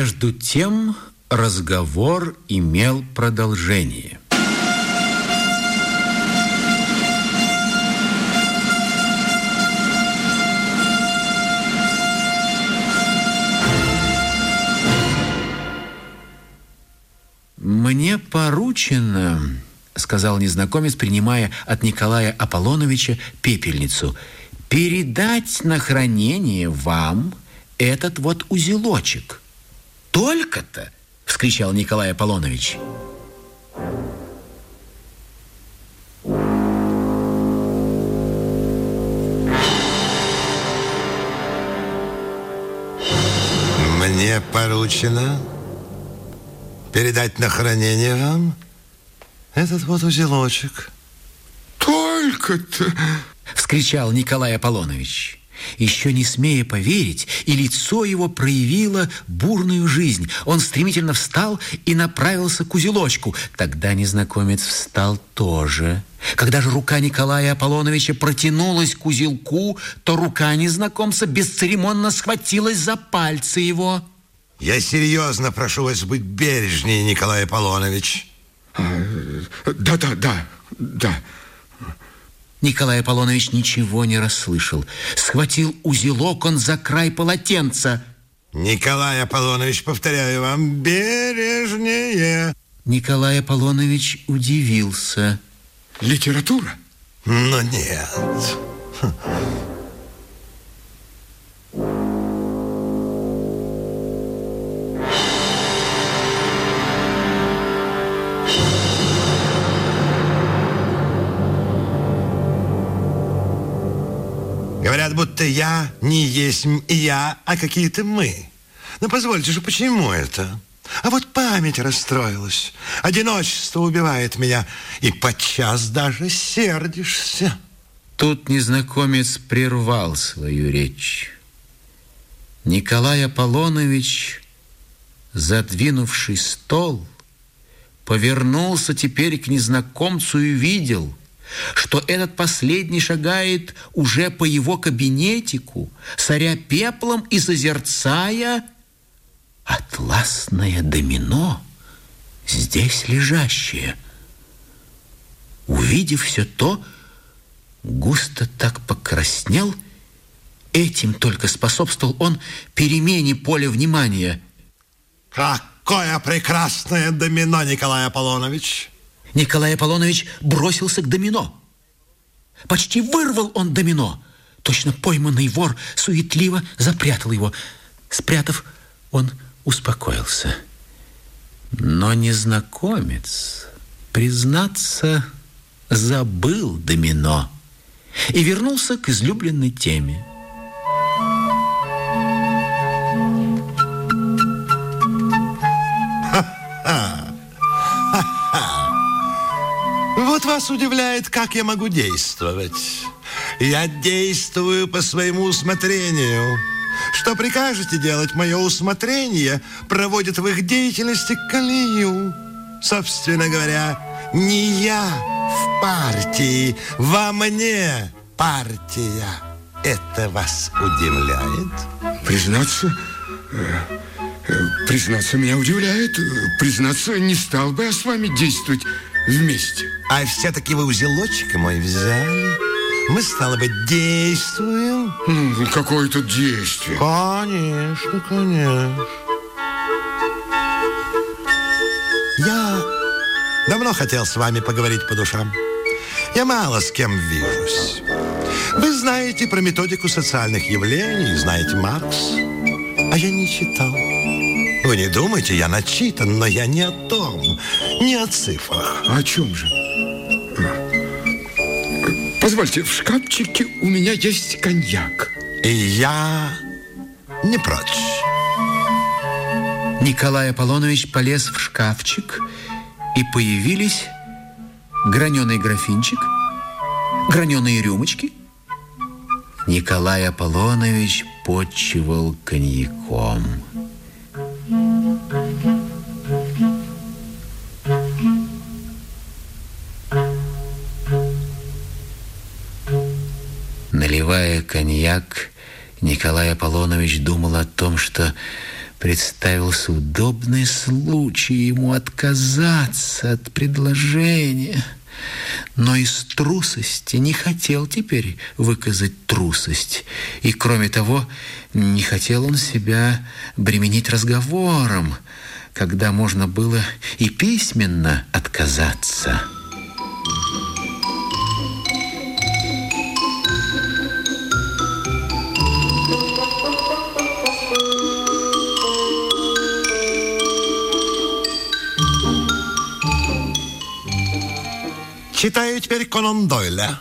Между тем разговор имел продолжение. «Мне поручено, — сказал незнакомец, принимая от Николая Аполлоновича пепельницу, — передать на хранение вам этот вот узелочек. Только-то, — вскричал Николай Аполлонович. Мне поручено передать на хранение вам этот вот узелочек. Только-то... Вскричал Николай Аполлонович. Еще не смея поверить, и лицо его проявило бурную жизнь. Он стремительно встал и направился к узелочку. Тогда незнакомец встал тоже. Когда же рука Николая Аполлоновича протянулась к узелку, то рука незнакомца бесцеремонно схватилась за пальцы его. Я серьезно прошу вас быть бережнее, Николай Аполлонович. Да-да, да, да. Николай Аполлонович ничего не расслышал. Схватил узелок он за край полотенца. Николай Аполлонович, повторяю вам, бережнее. Николай Аполлонович удивился. Литература? Но нет. Говорят, будто я не есть я, а какие-то мы. Но позвольте же, почему это? А вот память расстроилась. Одиночество убивает меня. И подчас даже сердишься. Тут незнакомец прервал свою речь. Николай Аполлонович, задвинувший стол, повернулся теперь к незнакомцу и видел – что этот последний шагает уже по его кабинетику, соря пеплом и созерцая атласное домино, здесь лежащее. Увидев все то, густо так покраснел, этим только способствовал он перемене поля внимания. Какое прекрасное домино, Николай Аполлонович! Николай Аполлонович бросился к домино. Почти вырвал он домино. Точно пойманный вор суетливо запрятал его. Спрятав, он успокоился. Но незнакомец, признаться, забыл домино и вернулся к излюбленной теме. Вот вас удивляет, как я могу действовать. Я действую по своему усмотрению. Что прикажете делать, мое усмотрение проводит в их деятельности колею. Собственно говоря, не я в партии, во мне партия. Это вас удивляет? Признаться, э, признаться меня удивляет. Признаться, не стал бы я с вами действовать вместе. А все-таки вы узелочек мой взяли. Мы, стало быть, действуем. Ну, какое тут действие? Конечно, конечно. Я давно хотел с вами поговорить по душам. Я мало с кем вижусь. Вы знаете про методику социальных явлений, знаете Маркс, а я не читал. Вы не думайте, я начитан, но я не о том, не о цифрах. А о чем же? Позвольте, в шкафчике у меня есть коньяк. И я не прочь. Николай Аполлонович полез в шкафчик, и появились граненый графинчик, граненые рюмочки. Николай Аполлонович почивал коньяком. Николай Аполлонович думал о том, что Представился удобный случай ему отказаться от предложения, но из трусости не хотел теперь выказать трусость. И, кроме того, не хотел он себя бременить разговором, когда можно было и письменно отказаться. Читаю теперь Конан Дойля.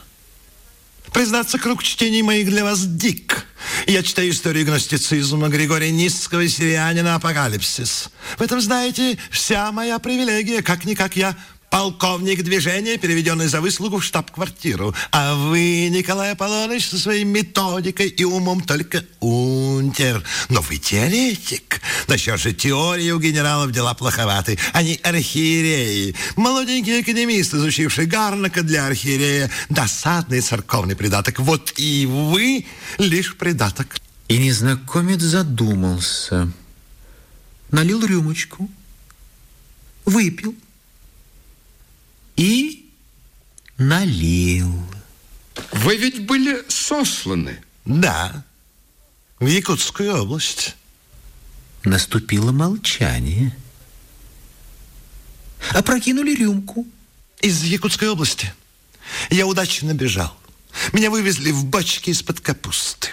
Признаться, круг чтений моих для вас дик. Я читаю историю гностицизма Григория Низского и сирианина «Апокалипсис». В этом, знаете, вся моя привилегия. Как-никак я полковник движения, переведенный за выслугу в штаб-квартиру. А вы, Николай Аполлоныч, со своей методикой и умом только унтер. Но вы теоретик. Насчет же теории у генералов дела плоховаты. Они архиереи. Молоденький экономист, изучивший Гарнака для архиерея. Досадный церковный придаток. Вот и вы лишь придаток. И незнакомец задумался. Налил рюмочку. Выпил и налил. Вы ведь были сосланы? Да, в Якутскую область. Наступило молчание. Опрокинули рюмку. Из Якутской области. Я удачно бежал. Меня вывезли в бочке из-под капусты.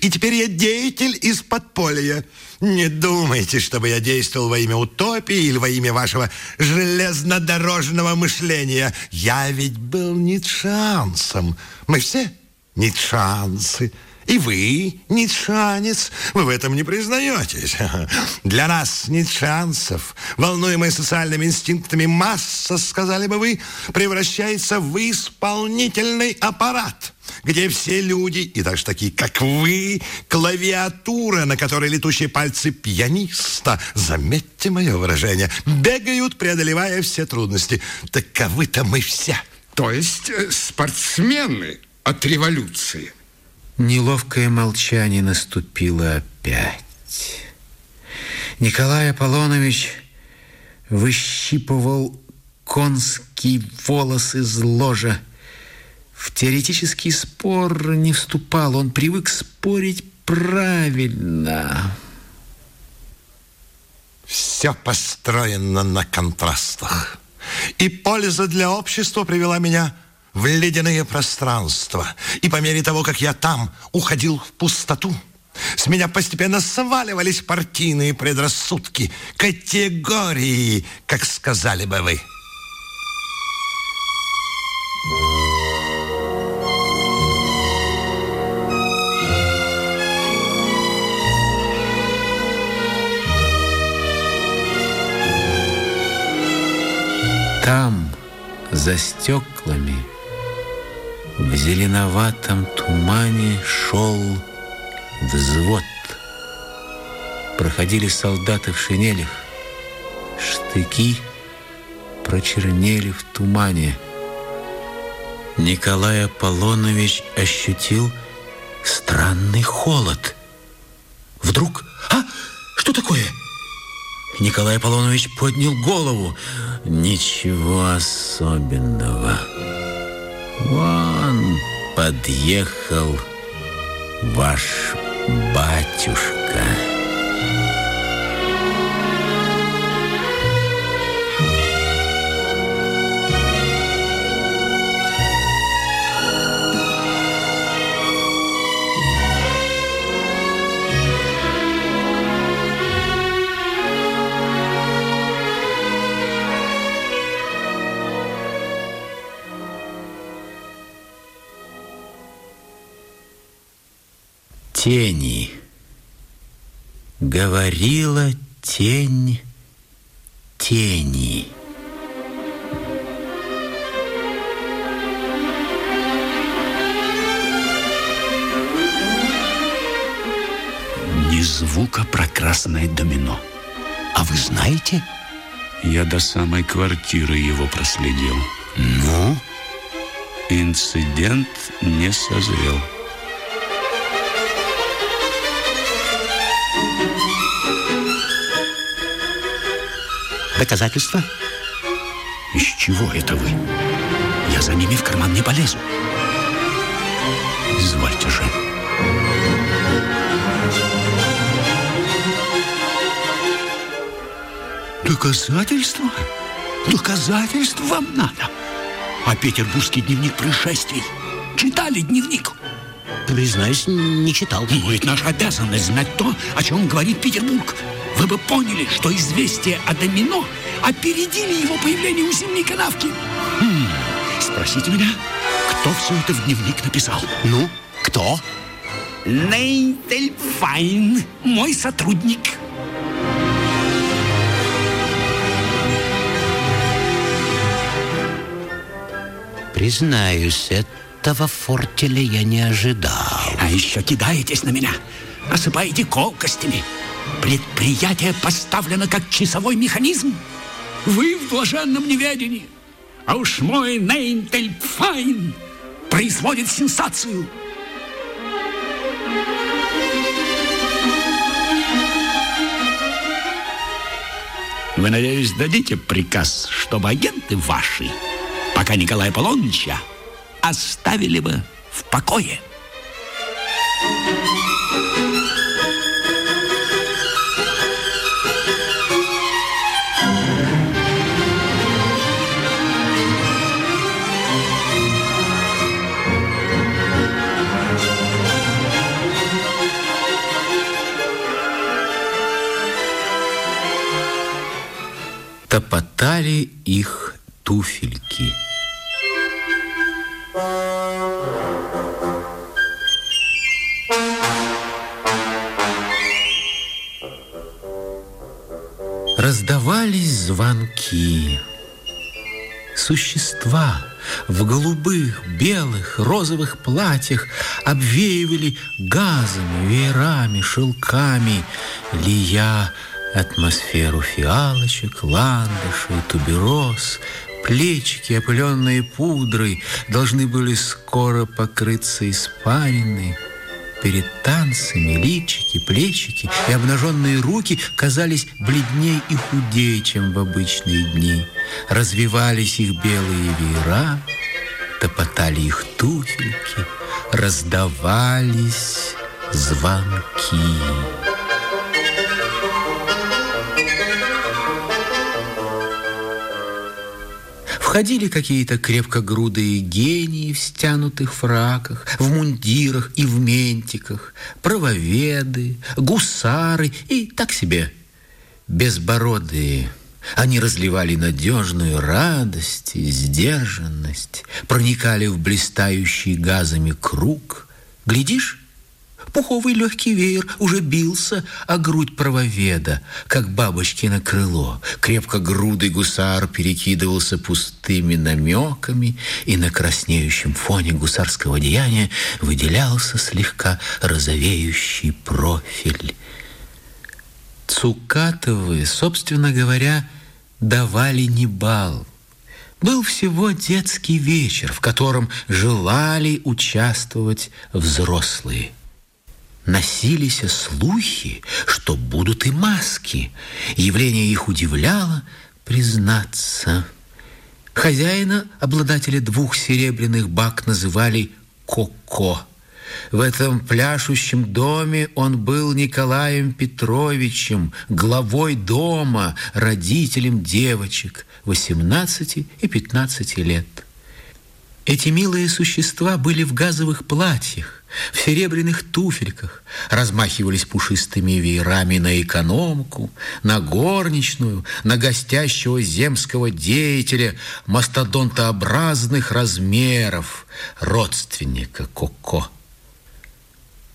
И теперь я деятель из подполья. Не думайте, чтобы я действовал во имя утопии или во имя вашего железнодорожного мышления. Я ведь был ницшансом. Мы все ницшансы. И вы, ницшанец, вы в этом не признаетесь. Для нас, ницшанцев, волнуемые социальными инстинктами масса, сказали бы вы, превращается в исполнительный аппарат где все люди, и даже такие, как вы, клавиатура, на которой летущие пальцы пианиста, заметьте мое выражение, бегают, преодолевая все трудности. Таковы-то мы все. То есть э, спортсмены от революции. Неловкое молчание наступило опять. Николай Аполлонович выщипывал конский волос из ложа. В теоретический спор не вступал, он привык спорить правильно. Все построено на контрастах. И польза для общества привела меня в ледяные пространства. И по мере того, как я там уходил в пустоту, с меня постепенно сваливались партийные предрассудки, категории, как сказали бы вы. Там, за стеклами, в зеленоватом тумане шел взвод. Проходили солдаты в шинелях. Штыки прочернели в тумане. Николай Аполлонович ощутил странный холод. Вдруг... А, что такое? Николай Аполлонович поднял голову. Ничего особенного. Вон подъехал ваш батюшка. Тени. Говорила тень тени. Ни звука про красное домино. А вы знаете? Я до самой квартиры его проследил. Ну? Инцидент не созрел. Доказательства? Из чего это вы? Я за ними в карман не полезу. Извольте же. Доказательства? Доказательства вам надо? А петербургский дневник происшествий? Читали дневник? Признаюсь, не читал. Ну, ведь наша обязанность знать то, о чем говорит Петербург. Вы бы поняли, что известие о домино опередили его появление у зимней канавки. Хм, спросите меня, кто все это в дневник написал? Ну, кто? Нейнтельфайн, мой сотрудник. Признаюсь, этого фортеля я не ожидал. А еще кидаетесь на меня, осыпаете колкостями. Предприятие поставлено как часовой механизм. Вы в блаженном неведении. А уж мой Нейнтельфайн производит сенсацию. Вы, надеюсь, дадите приказ, чтобы агенты ваши, пока Николая Полоновича, оставили бы в покое. Топотали их туфельки. Раздавались звонки. Существа в голубых, белых, розовых платьях обвеивали газами, веерами, шелками, лия атмосферу фиалочек, ландышей, тубероз, плечики, опыленные пудрой, должны были скоро покрыться испариной. Перед танцами личики, плечики и обнаженные руки казались бледней и худее, чем в обычные дни. Развивались их белые веера, топотали их туфельки, раздавались звонки. Входили какие-то крепкогрудые гении в стянутых фраках, в мундирах и в ментиках, правоведы, гусары и так себе безбородые. Они разливали надежную радость и сдержанность, проникали в блистающий газами круг. Глядишь, Пуховый легкий веер уже бился о грудь правоведа, как бабочки на крыло. Крепко грудый гусар перекидывался пустыми намеками, и на краснеющем фоне гусарского деяния выделялся слегка розовеющий профиль. Цукатовы, собственно говоря, давали не бал. Был всего детский вечер, в котором желали участвовать взрослые – носились слухи, что будут и маски. Явление их удивляло, признаться. Хозяина, обладателя двух серебряных бак, называли Коко. В этом пляшущем доме он был Николаем Петровичем, главой дома, родителем девочек 18 и 15 лет. Эти милые существа были в газовых платьях, в серебряных туфельках, размахивались пушистыми веерами на экономку, на горничную, на гостящего земского деятеля мастодонтообразных размеров, родственника Коко.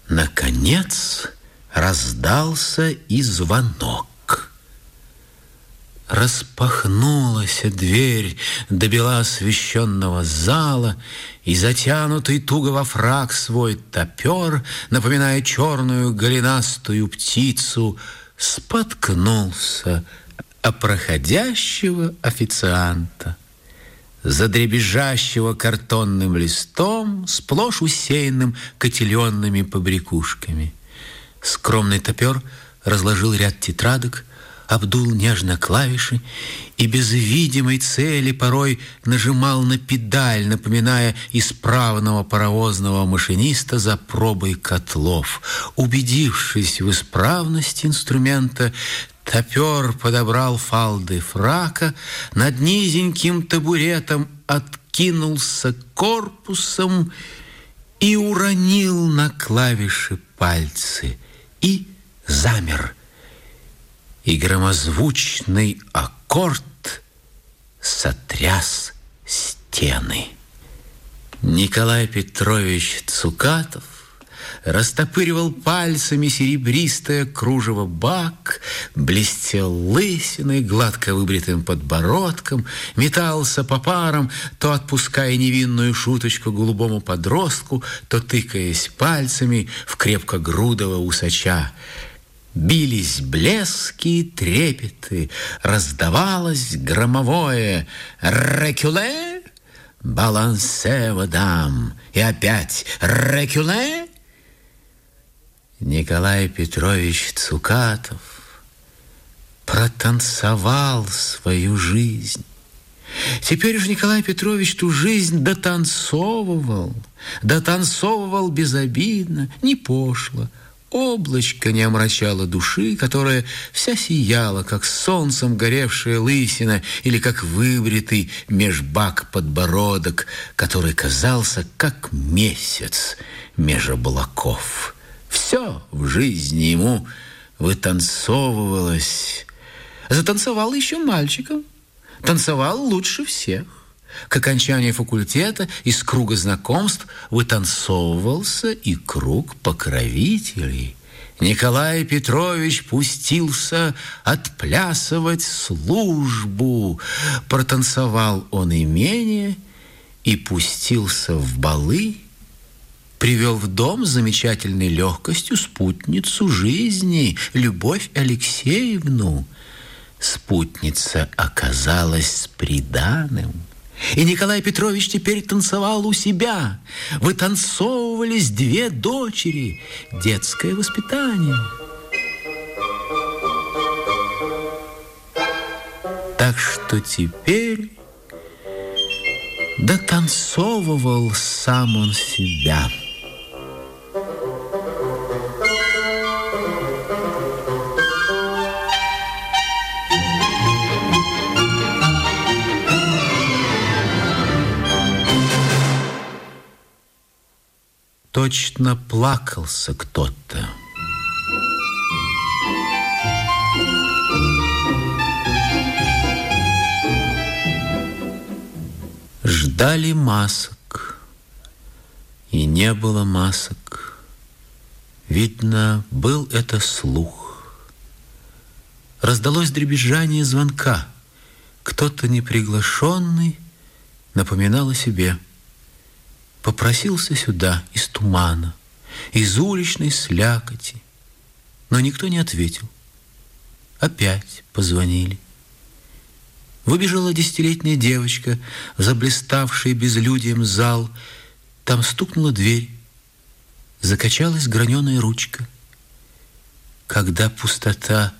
Наконец раздался и звонок. Распахнулась дверь до бела освещенного зала, и затянутый туго во фраг свой топер, напоминая черную голенастую птицу, споткнулся о проходящего официанта, задребезжащего картонным листом, сплошь усеянным котеленными побрякушками. Скромный топер разложил ряд тетрадок, обдул нежно клавиши и без видимой цели порой нажимал на педаль, напоминая исправного паровозного машиниста за пробой котлов. Убедившись в исправности инструмента, топер подобрал фалды фрака, над низеньким табуретом откинулся корпусом и уронил на клавиши пальцы и замер – и громозвучный аккорд сотряс стены. Николай Петрович Цукатов растопыривал пальцами серебристое кружево бак, блестел лысиной, гладко выбритым подбородком, метался по парам, то отпуская невинную шуточку голубому подростку, то тыкаясь пальцами в крепкогрудого усача. Бились блески и трепеты, раздавалось громовое «Рекюле!» «Балансе, водам!» И опять «Рекюле!» Николай Петрович Цукатов протанцевал свою жизнь. Теперь же Николай Петрович ту жизнь дотанцовывал, дотанцовывал безобидно, не пошло, Облачко не омрачало души, которая вся сияла, как солнцем горевшая лысина или как выбритый межбак подбородок, который казался как месяц меж облаков. Все в жизни ему вытанцовывалось. Затанцевал еще мальчиком. Танцевал лучше всех. К окончанию факультета из круга знакомств вытанцовывался и круг покровителей. Николай Петрович пустился отплясывать службу. Протанцевал он имение и пустился в балы, привел в дом замечательной легкостью спутницу жизни, Любовь Алексеевну. Спутница оказалась с приданым – и Николай Петрович теперь танцевал у себя. Вытанцовывались две дочери. Детское воспитание. Так что теперь дотанцовывал сам он себя. Точно плакался кто-то. Ждали масок, и не было масок. Видно, был это слух. Раздалось дребезжание звонка. Кто-то неприглашенный напоминал о себе – попросился сюда из тумана, из уличной слякоти, но никто не ответил. Опять позвонили. Выбежала десятилетняя девочка, заблиставшая безлюдием зал. Там стукнула дверь, закачалась граненая ручка. Когда пустота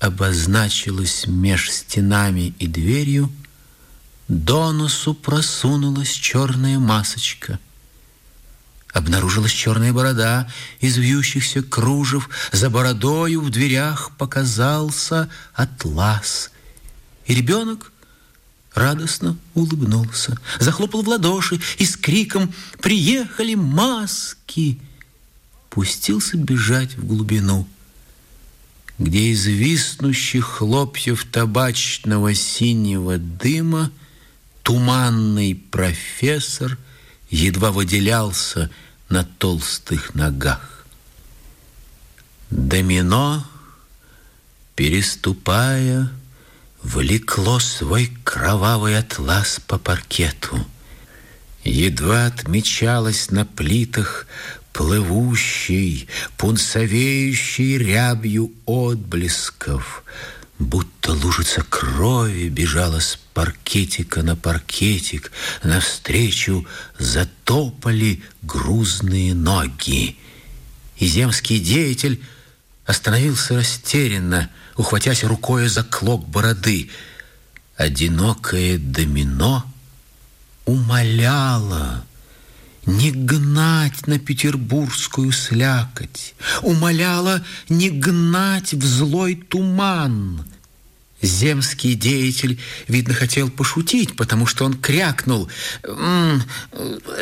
обозначилась меж стенами и дверью, до носу просунулась черная масочка. Обнаружилась черная борода из вьющихся кружев. За бородою в дверях показался атлас. И ребенок радостно улыбнулся, захлопал в ладоши и с криком «Приехали маски!» пустился бежать в глубину, где из виснущих хлопьев табачного синего дыма Туманный профессор едва выделялся на толстых ногах. Домино, переступая, влекло свой кровавый атлас по паркету. Едва отмечалась на плитах плывущей, пунцовеющей рябью отблесков, будто лужица крови бежала с паркетика на паркетик, навстречу затопали грузные ноги. И земский деятель остановился растерянно, ухватясь рукой за клок бороды. Одинокое домино умоляло не гнать на петербургскую слякоть, умоляла не гнать в злой туман. Земский деятель, видно, хотел пошутить, потому что он крякнул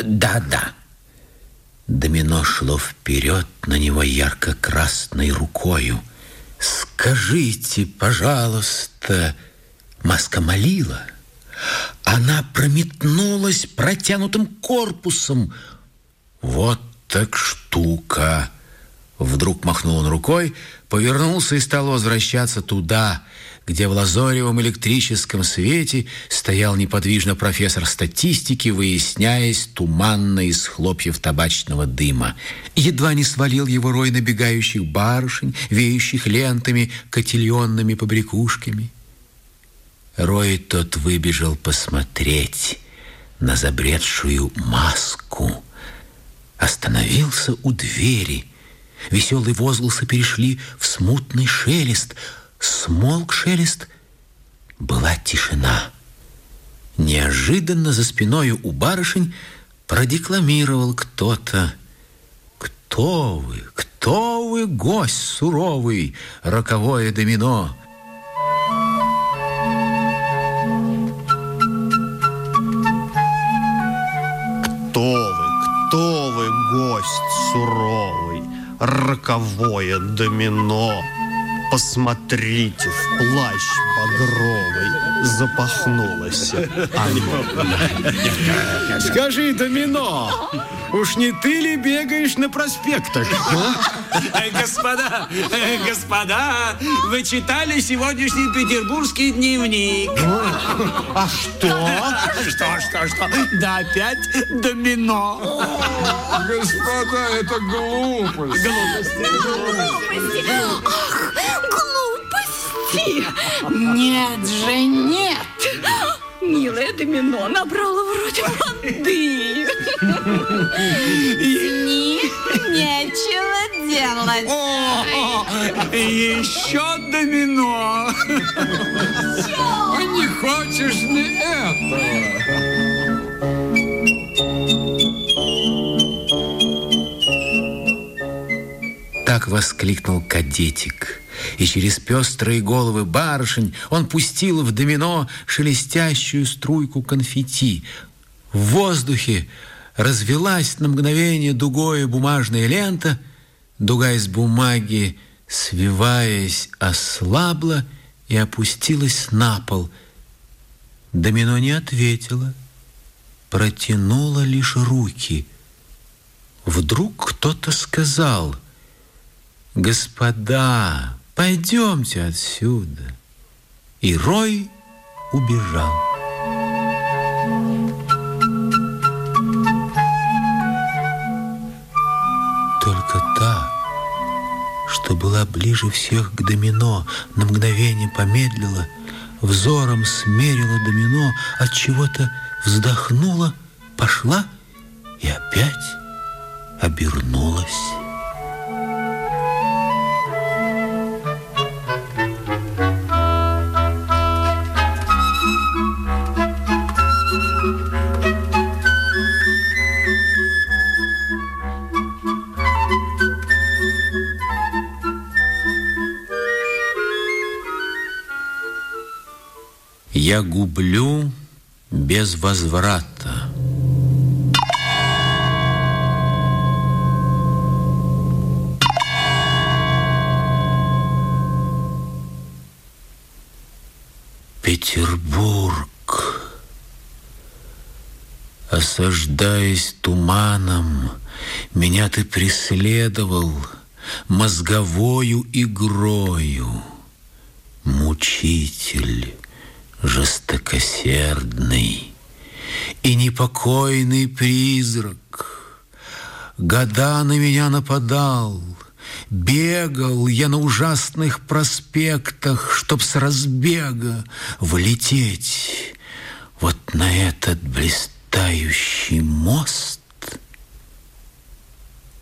«Да-да». Домино шло вперед на него ярко-красной рукою. «Скажите, пожалуйста», Маска молила. Она прометнулась протянутым корпусом. «Вот так штука!» Вдруг махнул он рукой, повернулся и стал возвращаться туда, где в лазоревом электрическом свете стоял неподвижно профессор статистики, выясняясь туманно из хлопьев табачного дыма. Едва не свалил его рой набегающих барышень, веющих лентами, котельонными побрякушками. Рой тот выбежал посмотреть на забредшую маску. Остановился у двери. Веселые возгласы перешли в смутный шелест. Смолк шелест. Была тишина. Неожиданно за спиною у барышень продекламировал кто-то. «Кто вы? Кто вы, гость суровый, роковое домино?» Гость суровый, роковое домино. Посмотрите, в плащ багровый запахнулась Скажи, Домино, уж не ты ли бегаешь на проспектах? А? Господа, господа, вы читали сегодняшний петербургский дневник. А что? Что, что, что? Да опять домино. Господа, это глупость. Глупости. Ах, глупости! Нет же, нет! Милая домино набрала вроде воды. Ним нечего делать. О, еще домино. А не хочешь ли это? Так воскликнул кадетик. И через пестрые головы барышень он пустил в домино шелестящую струйку конфетти. В воздухе развелась на мгновение дугой бумажная лента, дуга из бумаги, свиваясь, ослабла и опустилась на пол. Домино не ответила, протянула лишь руки. Вдруг кто-то сказал, «Господа, пойдемте отсюда». И Рой убежал. Только та, что была ближе всех к домино, на мгновение помедлила, взором смерила домино, от чего-то вздохнула, пошла и опять обернулась. Я гублю без возврата. Петербург, осаждаясь туманом, меня ты преследовал мозговою игрою, мучитель жестокосердный и непокойный призрак. Года на меня нападал, бегал я на ужасных проспектах, чтоб с разбега влететь вот на этот блистающий мост.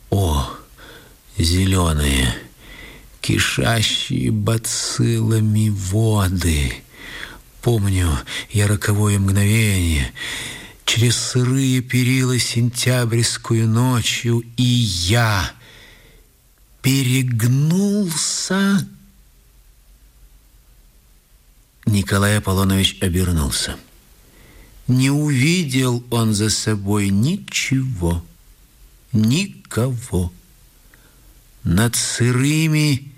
О, зеленые, кишащие бациллами воды. Помню я роковое мгновение, через сырые перила сентябрьскую ночью, и я перегнулся. Николай Аполлонович обернулся. Не увидел он за собой ничего, никого. Над сырыми,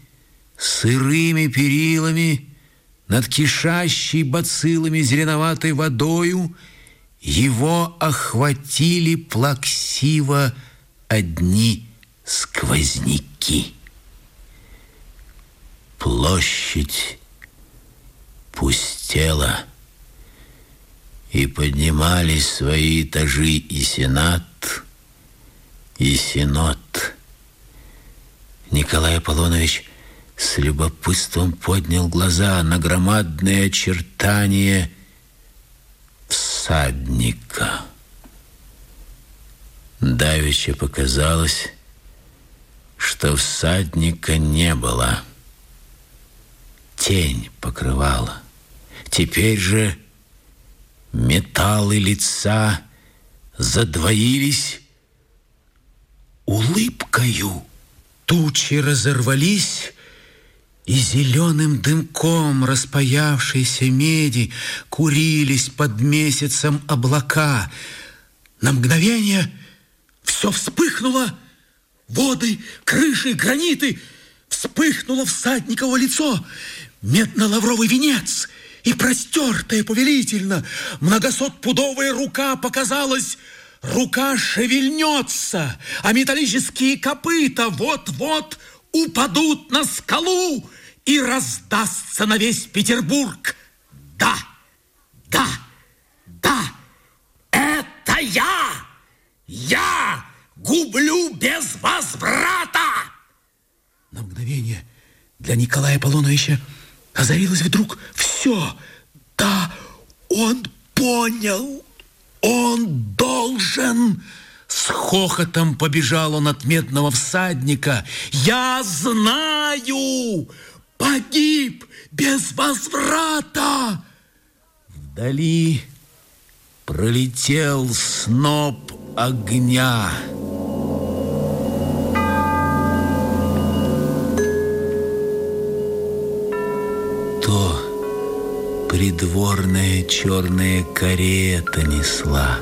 сырыми перилами, над кишащей бациллами зеленоватой водою его охватили плаксиво одни сквозняки. Площадь пустела, и поднимались свои этажи и сенат, и синод. Николай Аполлонович с любопытством поднял глаза на громадные очертания всадника. Давеча показалось, что всадника не было. Тень покрывала. Теперь же металлы лица задвоились улыбкою. Тучи разорвались, и зеленым дымком распаявшейся меди курились под месяцем облака. На мгновение все вспыхнуло, воды, крыши, граниты, вспыхнуло всадниково лицо, медно-лавровый венец — и простертая повелительно многосотпудовая рука показалась, рука шевельнется, а металлические копыта вот-вот упадут на скалу и раздастся на весь Петербург. Да, да, да, это я! Я гублю без возврата! На мгновение для Николая Аполлоновича озарилось вдруг все. Да, он понял, он должен... С хохотом побежал он от медного всадника. «Я знаю! Погиб без возврата!» Вдали пролетел сноп огня. То придворная черная карета несла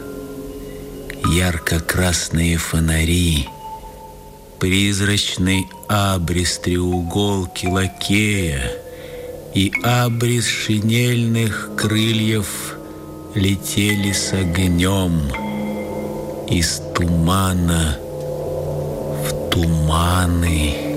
ярко-красные фонари, призрачный абрис треуголки лакея и абрис шинельных крыльев летели с огнем из тумана в туманы.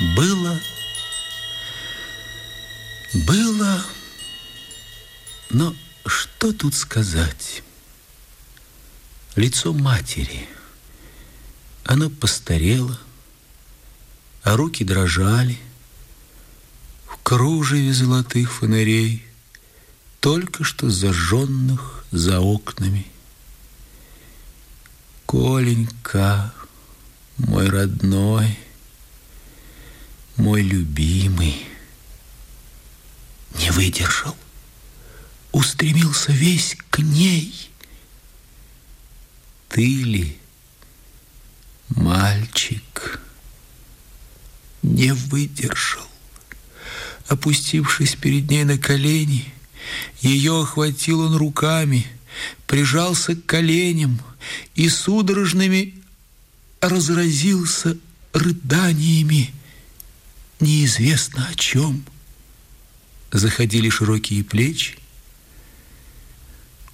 Было, было, но что тут сказать? Лицо матери. Оно постарело, а руки дрожали в кружеве золотых фонарей, только что зажженных за окнами. Коленька, мой родной, мой любимый, не выдержал, устремился весь к ней. Ты ли, мальчик, не выдержал? Опустившись перед ней на колени, ее охватил он руками, прижался к коленям и судорожными разразился рыданиями, неизвестно о чем. заходили широкие плечи.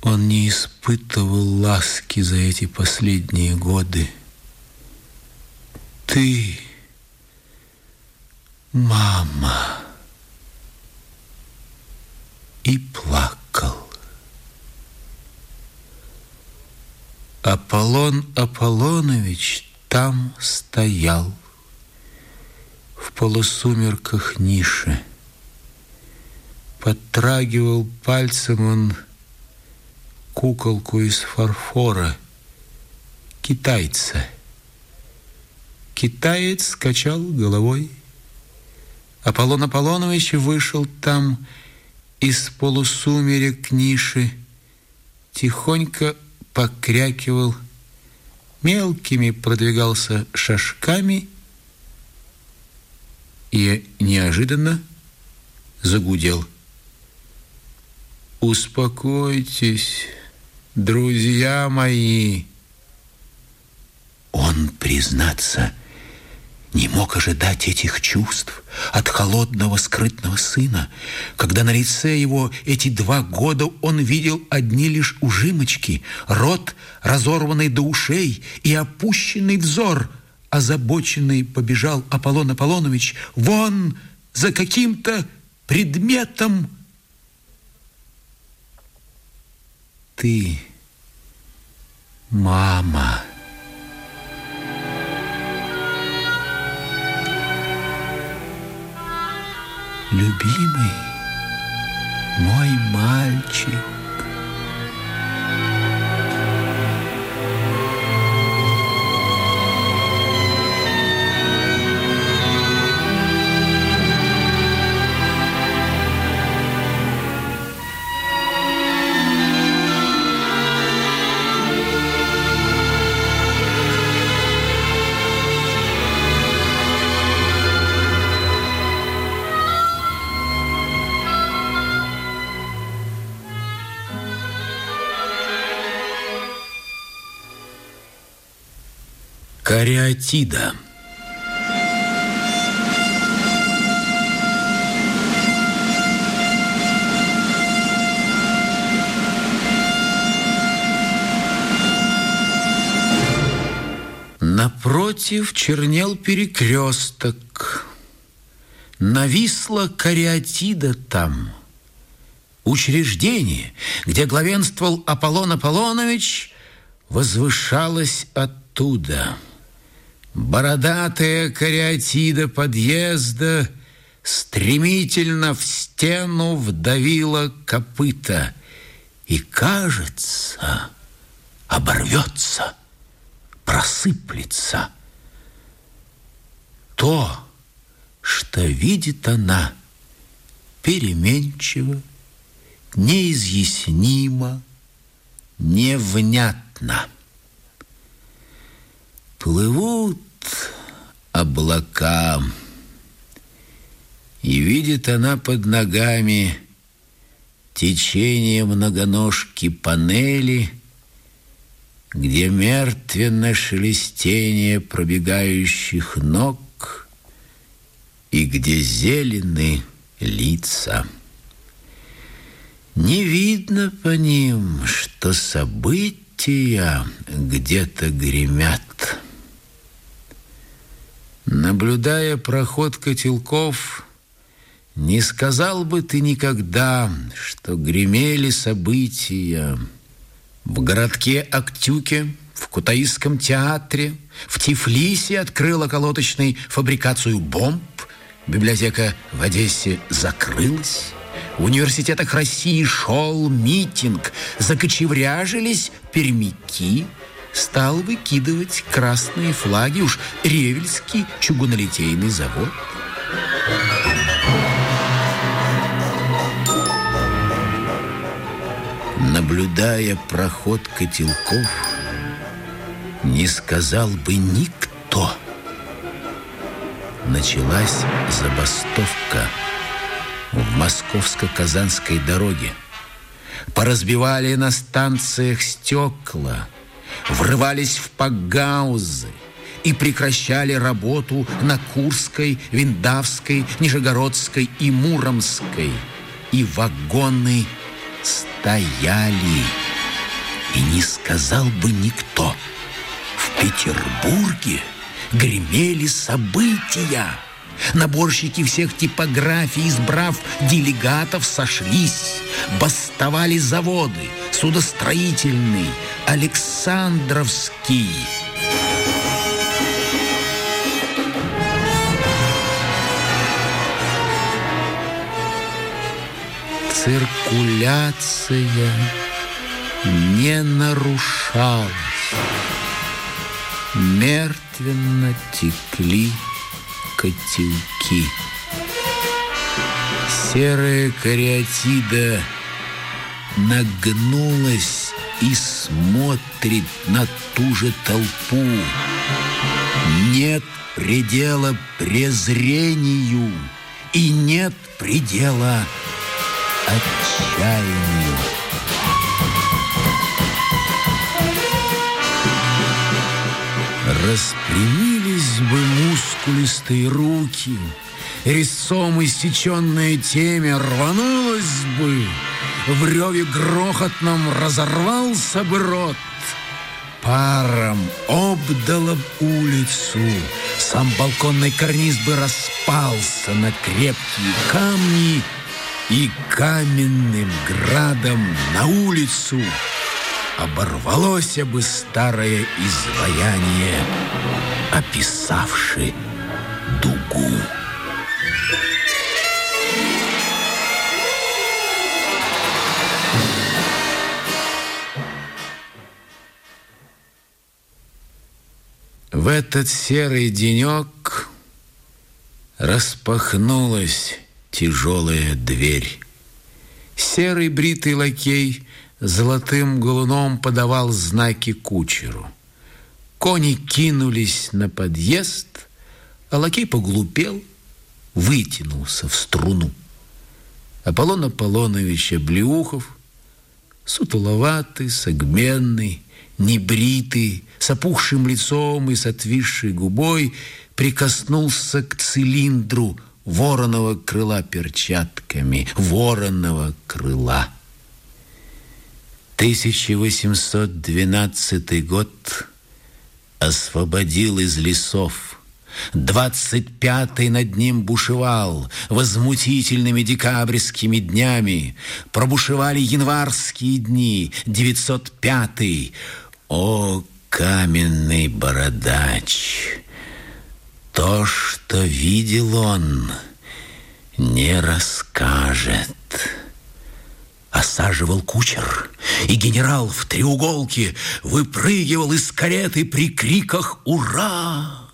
Он не испытывал ласки за эти последние годы. Ты, мама, и плакал. Аполлон Аполлонович там стоял полусумерках ниши. Подтрагивал пальцем он куколку из фарфора, китайца. Китаец скачал головой. Аполлон Аполлонович вышел там из полусумерек ниши, тихонько покрякивал, мелкими продвигался шажками и неожиданно загудел. «Успокойтесь, друзья мои!» Он, признаться, не мог ожидать этих чувств от холодного скрытного сына, когда на лице его эти два года он видел одни лишь ужимочки, рот, разорванный до ушей и опущенный взор. Озабоченный побежал Аполлон Аполлонович вон за каким-то предметом. Ты, мама, любимый мой мальчик. Кариатида. Напротив чернел перекресток. Нависла кариатида там. Учреждение, где главенствовал Аполлон Аполлонович, возвышалось от оттуда. Бородатая кариатида подъезда стремительно в стену вдавила копыта и, кажется, оборвется, просыплется. То, что видит она, переменчиво, неизъяснимо, невнятно. Плывут облака, и видит она под ногами течение многоножки панели, где мертвенно шелестение пробегающих ног и где зелены лица. Не видно по ним, что события где-то гремят. Наблюдая проход котелков, не сказал бы ты никогда, что гремели события в городке Актюке, в Кутаисском театре, в Тифлисе открыла колоточной фабрикацию бомб, библиотека в Одессе закрылась, в университетах России шел митинг, закочевряжились пермяки – стал выкидывать красные флаги уж Ревельский чугунолитейный завод. Наблюдая проход котелков, не сказал бы никто. Началась забастовка в московско-казанской дороге. Поразбивали на станциях стекла – врывались в пагаузы и прекращали работу на Курской, Виндавской, Нижегородской и Муромской. и вагоны стояли. И не сказал бы никто, в Петербурге гремели события. Наборщики всех типографий, избрав делегатов, сошлись. Бастовали заводы, судостроительный, Александровский. Циркуляция не нарушалась. Мертвенно текли котелки. Серая кариатида нагнулась и смотрит на ту же толпу. Нет предела презрению и нет предела отчаянию. Распрямились бы мускулистые руки, Резцом истеченное темя рванулось бы, В реве грохотном разорвался бы рот, Паром обдало б улицу, Сам балконный карниз бы распался на крепкие камни И каменным градом на улицу оборвалось бы старое изваяние, описавши дугу. В этот серый денек распахнулась тяжелая дверь. Серый бритый лакей золотым голуном подавал знаки кучеру. Кони кинулись на подъезд, а лакей поглупел, вытянулся в струну. Аполлон Аполлонович Облеухов, сутуловатый, согменный, небритый, с опухшим лицом и с отвисшей губой, прикоснулся к цилиндру вороного крыла перчатками, вороного крыла. 1812 год освободил из лесов. Двадцать пятый над ним бушевал возмутительными декабрьскими днями. Пробушевали январские дни, девятьсот пятый. О, каменный бородач! То, что видел он, не расскажет осаживал кучер, и генерал в треуголке выпрыгивал из кареты при криках «Ура!».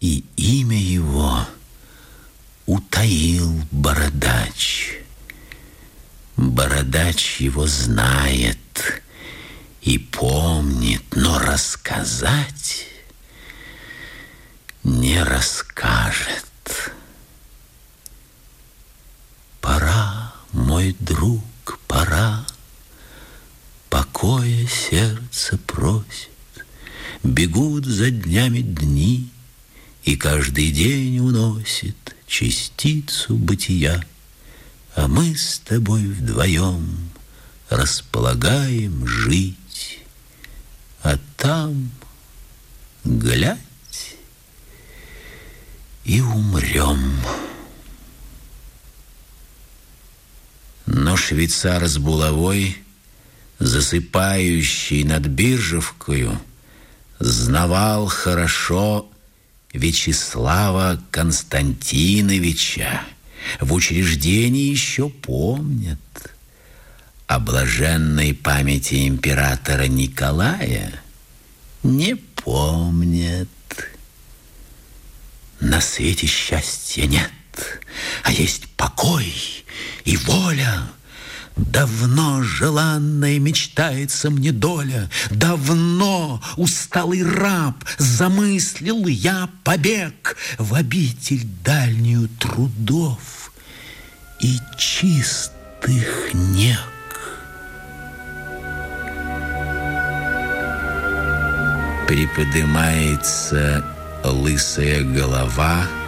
И имя его утаил бородач. Бородач его знает и помнит, но рассказать не расскажет. Пора мой друг, пора, покоя сердце просит. Бегут за днями дни, и каждый день уносит частицу бытия. А мы с тобой вдвоем располагаем жить, а там глядь и умрем. Но швейцар с булавой, засыпающий над биржевкою, знавал хорошо Вячеслава Константиновича. В учреждении еще помнят о блаженной памяти императора Николая не помнят. На свете счастья нет, а есть покой и воля. Давно желанная мечтается мне доля, Давно усталый раб замыслил я побег В обитель дальнюю трудов и чистых нег. Приподнимается лысая голова —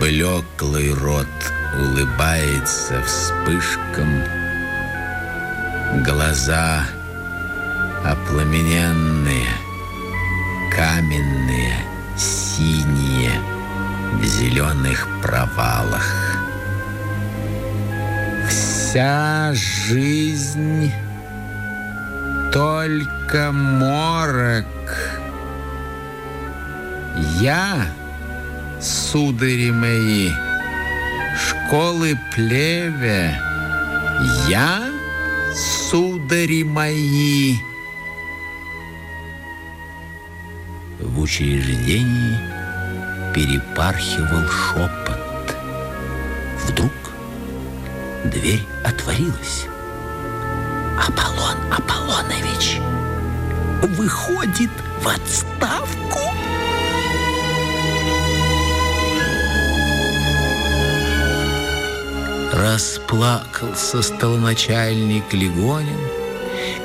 Блеклый рот улыбается вспышкам, Глаза опламененные, каменные, синие, в зеленых провалах. Вся жизнь только морок. Я, судари мои, школы плеве, я, судари мои, в учреждении перепархивал шепот. Вдруг дверь отворилась. Аполлон Аполлонович выходит в отставку. Расплакался столоначальник Легонин.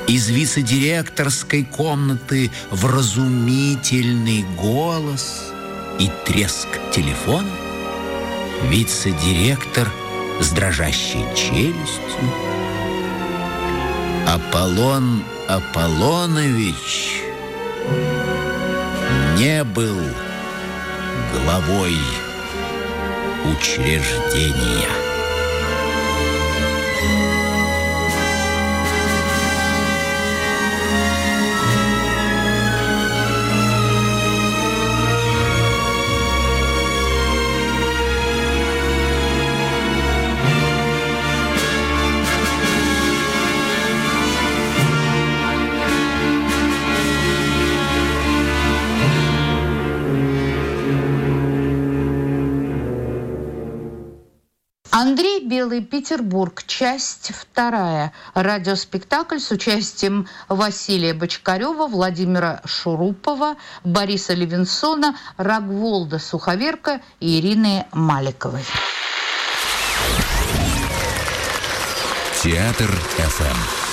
Из вице-директорской комнаты вразумительный голос и треск телефона. Вице-директор с дрожащей челюстью. Аполлон Аполлонович не был главой учреждения. Белый, Петербург, часть вторая. Радиоспектакль с участием Василия Бочкарева, Владимира Шурупова, Бориса Левинсона, Рагволда Суховерка и Ирины Маликовой. Театр ФМ.